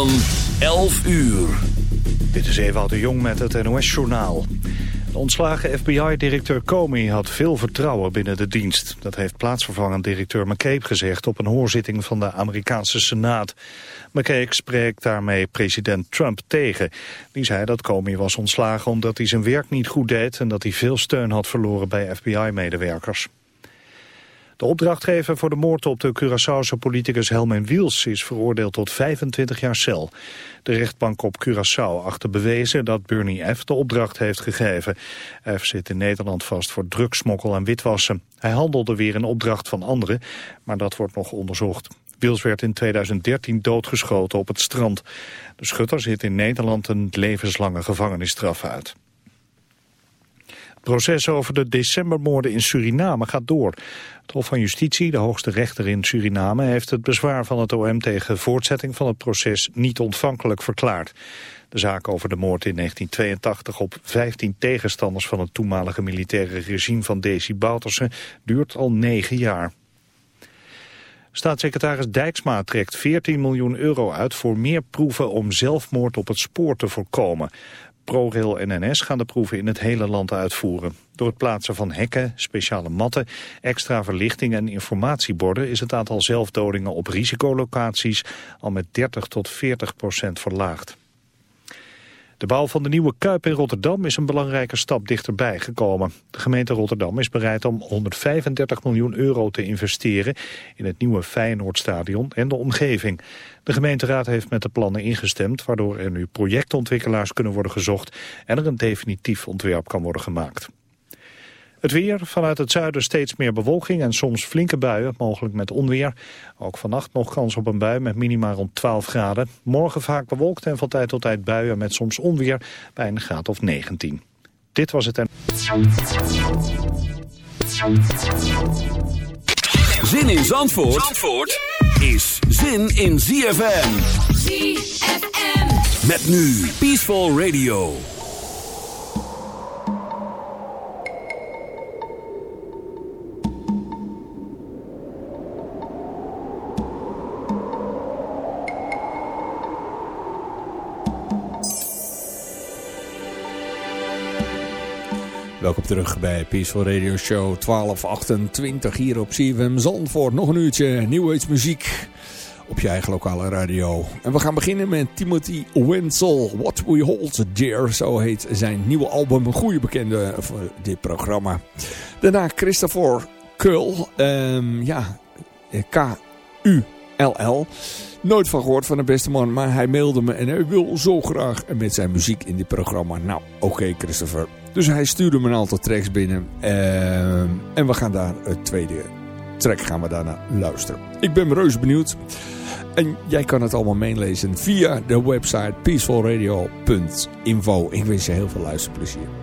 van 11 uur. Dit is Ewout de Jong met het NOS-journaal. De ontslagen FBI-directeur Comey had veel vertrouwen binnen de dienst. Dat heeft plaatsvervangend directeur McCabe gezegd op een hoorzitting van de Amerikaanse Senaat. McCabe spreekt daarmee president Trump tegen. Die zei dat Comey was ontslagen omdat hij zijn werk niet goed deed... en dat hij veel steun had verloren bij FBI-medewerkers. De opdrachtgever voor de moord op de Curaçaose politicus Helmen Wiels is veroordeeld tot 25 jaar cel. De rechtbank op Curaçao achter bewezen dat Bernie F. de opdracht heeft gegeven. F. zit in Nederland vast voor drugsmokkel en witwassen. Hij handelde weer in opdracht van anderen, maar dat wordt nog onderzocht. Wiels werd in 2013 doodgeschoten op het strand. De schutter zit in Nederland een levenslange gevangenisstraf uit. Het proces over de decembermoorden in Suriname gaat door. Het Hof van Justitie, de hoogste rechter in Suriname, heeft het bezwaar van het OM tegen voortzetting van het proces niet ontvankelijk verklaard. De zaak over de moord in 1982 op 15 tegenstanders van het toenmalige militaire regime van Desi Bouterse duurt al negen jaar. Staatssecretaris Dijksma trekt 14 miljoen euro uit voor meer proeven om zelfmoord op het spoor te voorkomen. ProRail en NS gaan de proeven in het hele land uitvoeren. Door het plaatsen van hekken, speciale matten, extra verlichting en informatieborden is het aantal zelfdodingen op risicolocaties al met 30 tot 40 procent verlaagd. De bouw van de nieuwe Kuip in Rotterdam is een belangrijke stap dichterbij gekomen. De gemeente Rotterdam is bereid om 135 miljoen euro te investeren in het nieuwe Feyenoordstadion en de omgeving. De gemeenteraad heeft met de plannen ingestemd, waardoor er nu projectontwikkelaars kunnen worden gezocht en er een definitief ontwerp kan worden gemaakt. Het weer, vanuit het zuiden steeds meer bewolking en soms flinke buien, mogelijk met onweer. Ook vannacht nog kans op een bui met minima rond 12 graden. Morgen vaak bewolkt en van tijd tot tijd buien met soms onweer bij een graad of 19. Dit was het en... Zin in Zandvoort, Zandvoort is zin in ZFM. ZFM. Met nu Peaceful Radio. Welkom terug bij Peaceful Radio Show 1228 hier op CFM Zandvoort. Nog een uurtje muziek op je eigen lokale radio. En we gaan beginnen met Timothy Wenzel. What We Hold Dear, zo heet zijn nieuwe album. Een goede bekende voor dit programma. Daarna Christopher Kull. Um, ja, K-U-L-L. Nooit van gehoord van de beste man, maar hij mailde me en hij wil zo graag met zijn muziek in dit programma. Nou, oké Christopher. Dus hij stuurde me een aantal tracks binnen. Uh, en we gaan daar het tweede track gaan we daarna luisteren. Ik ben reuze benieuwd. En jij kan het allemaal meelezen via de website peacefulradio.info. Ik wens je heel veel luisterplezier.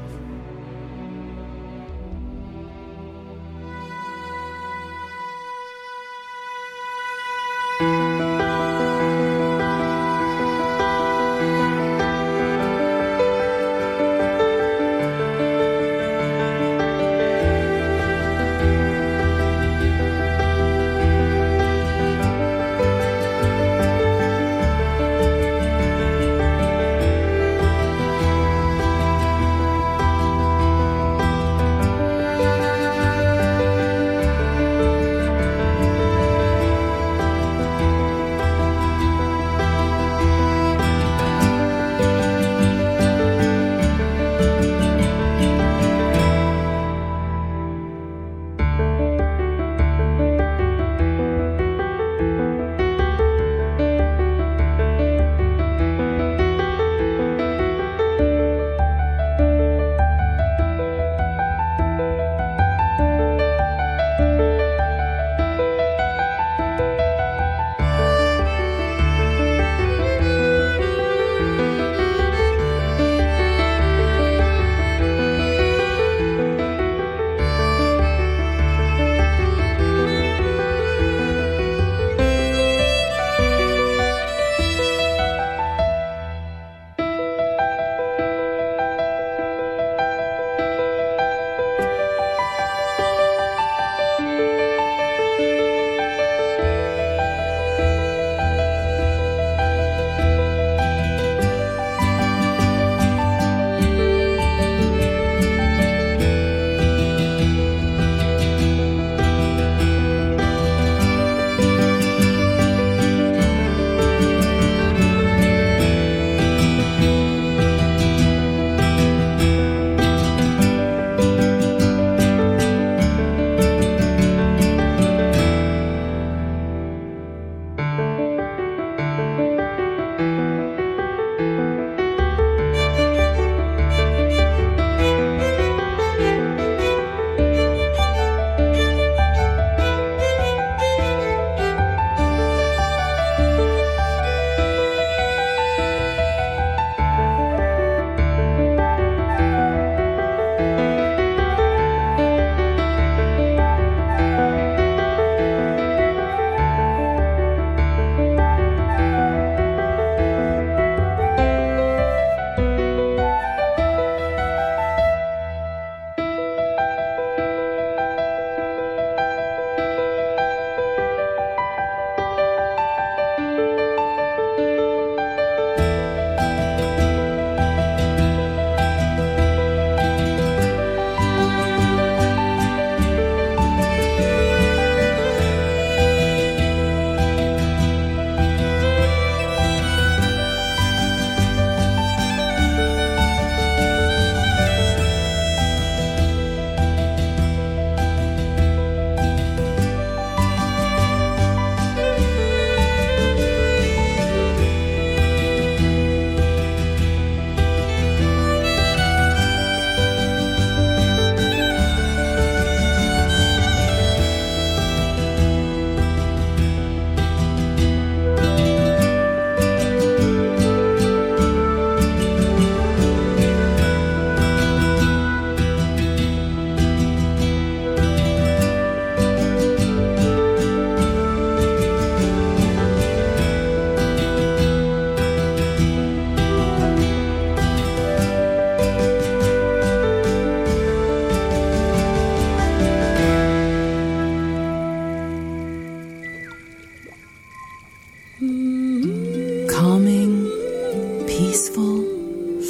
Peaceful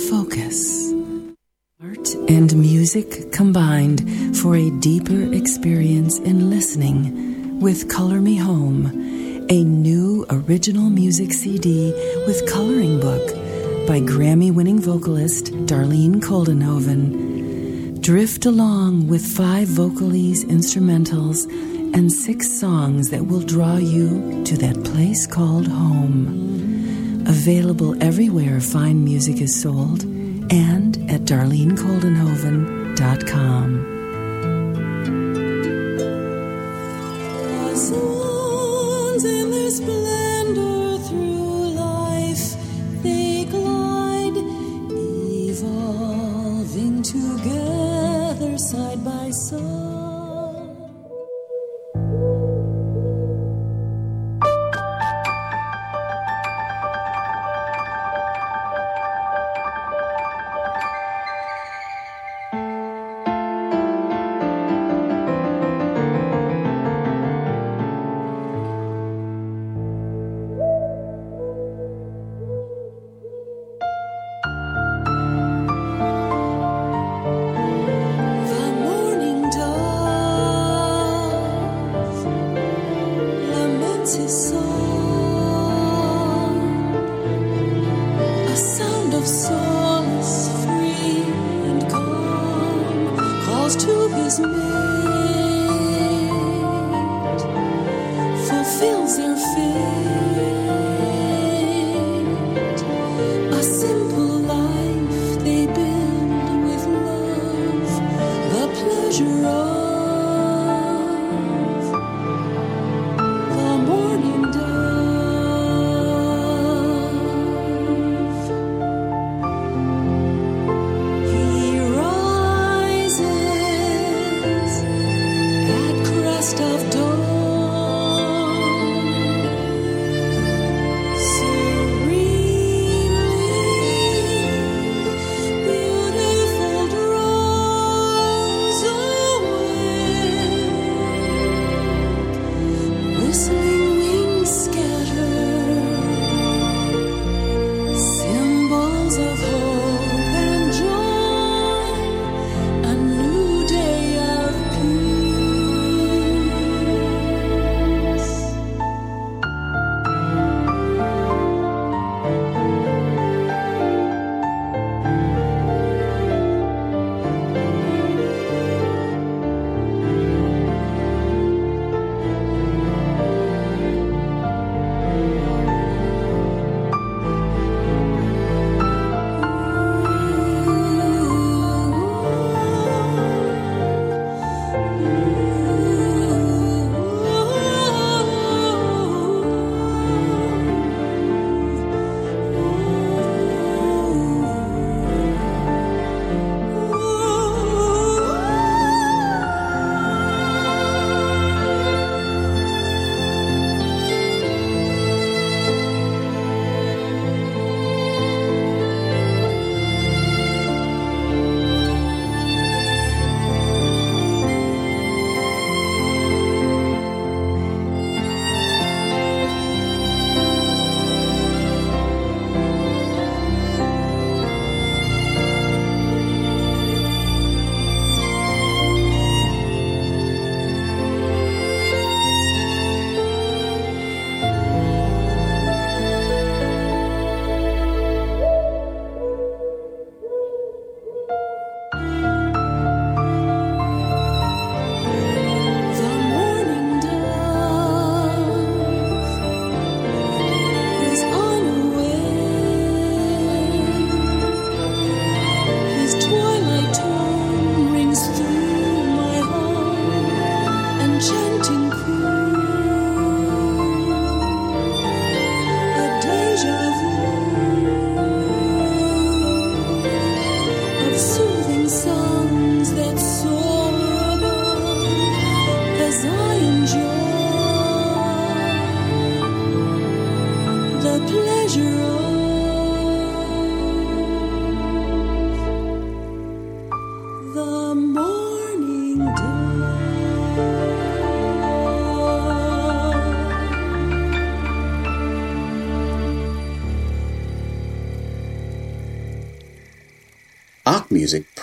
focus. Art and music combined for a deeper experience in listening with Color Me Home, a new original music CD with coloring book by Grammy winning vocalist Darlene Koldenhoven. Drift along with five vocalese instrumentals and six songs that will draw you to that place called home. Available everywhere fine music is sold and at darlenekoldenhoven.com.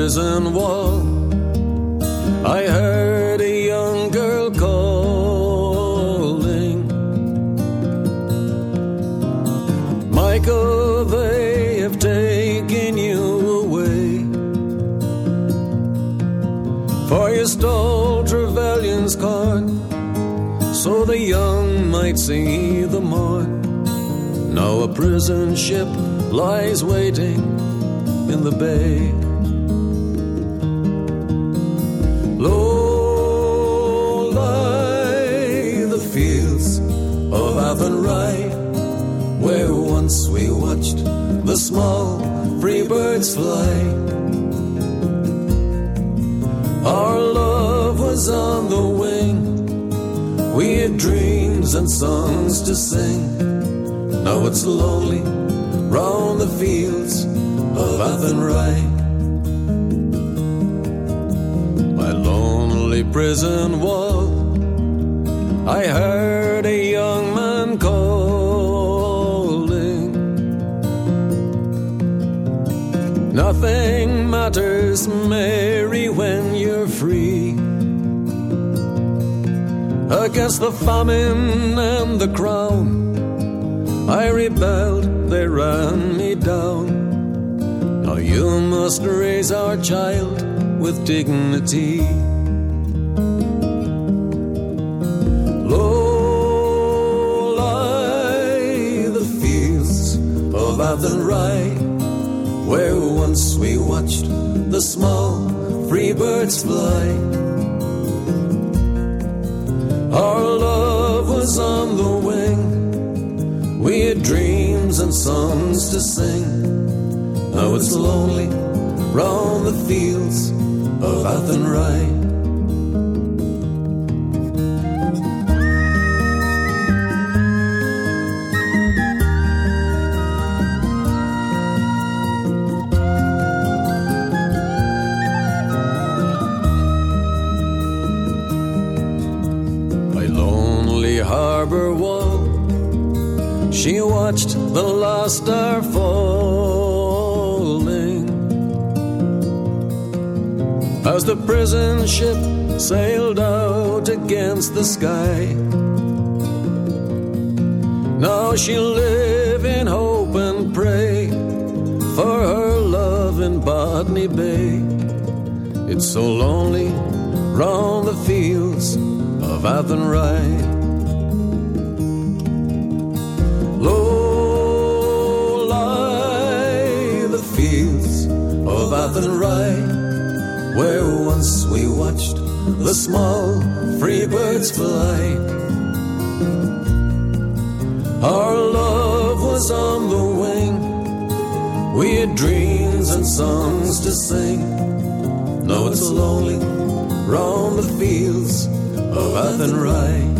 Prison wall. I heard a young girl calling. Michael, they have taken you away. For you stole Trevelyan's card, so the young might see the morn. Now a prison ship lies waiting in the bay. Of Athenry, where once we watched the small free birds fly. Our love was on the wing, we had dreams and songs to sing. Now it's lonely round the fields of Athenry. My lonely prison wall, I heard a Nothing matters, Mary, when you're free. Against the famine and the crown, I rebelled, they ran me down. Now you must raise our child with dignity. The small free birds fly. Our love was on the wing. We had dreams and songs to sing. Now it's lonely round the fields of Athenry. The lost are falling as the prison ship sailed out against the sky. Now she'll live in hope and pray for her love in Botany Bay. It's so lonely round the fields of Athenry. Where once we watched the small free birds fly. Our love was on the wing, we had dreams and songs to sing. Now it's lonely round the fields of Athenry.